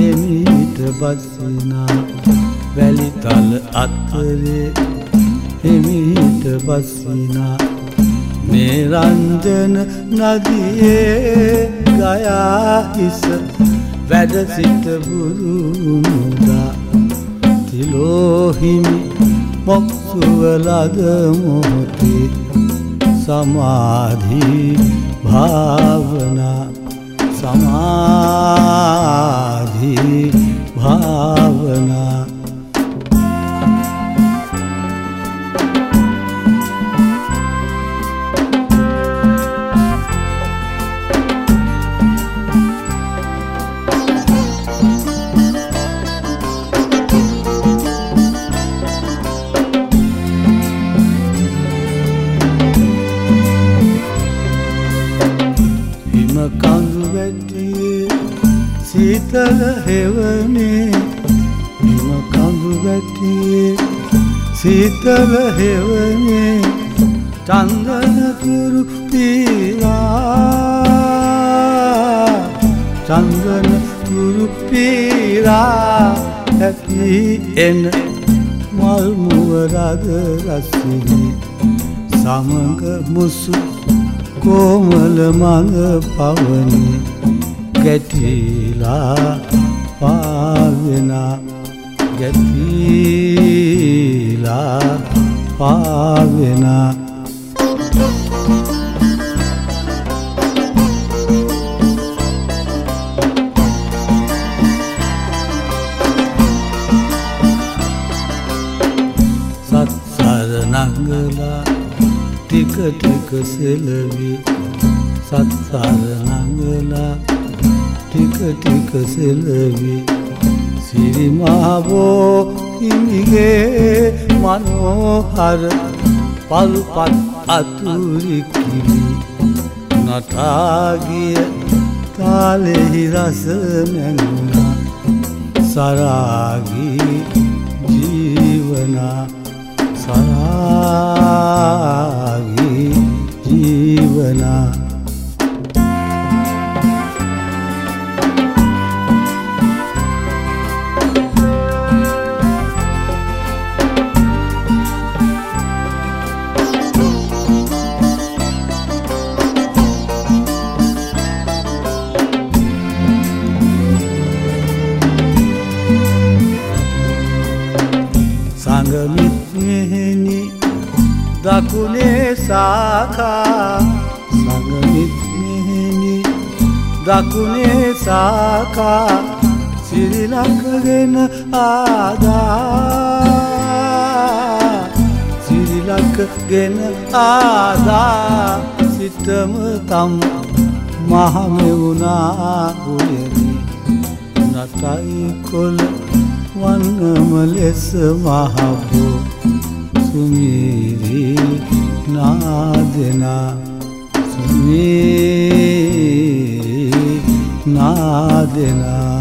දෙමීට බස්සිනා වැලිතල අත්තරේ හිමීට බස්සිනා මේ රංජන නදියේ ගයාහිස වැඩ සිට බුරුමුදා තිලෝහිමි මොක්සුවලද මොහොතේ සමාධී භාවනා. සමාධී සීතල හෙවනේ හිම කඳු වැටියේ සීතල හෙවනේ චන්දනතුරු පීරා. චන්දනතුරු පීරා. ඇති එන මල්මුවරද රසිනි. සමඟ මුසු කෝමල මඟ පවනි. ගැටිලා පාවෙන ගැටිලා පාවෙන සත්සර නංගලා ටික ටික සෙලවි. සත්සර නංගලා ටික ටික සෙලවි. සිරිමාවෝ හිමිගේ මනෝහර පල්පත් අතුරිකිවි නටාගිය තාලෙහි රස නැඟුණා. සරාගී ජීවනා සරාගී සඟමිත් මෙහෙනි දකුණේ සාකා සඟමිත් මෙහෙනි දකුණේ සාකා සිරිලකගෙන ආදා සිරිලකගෙන ආදා සිතම තම් මහමෙවුනා ගුයනි නටයි කොළ වන්නම ලෙස මහබෝ සුමීරි නාදනා සුමීරි නාදනා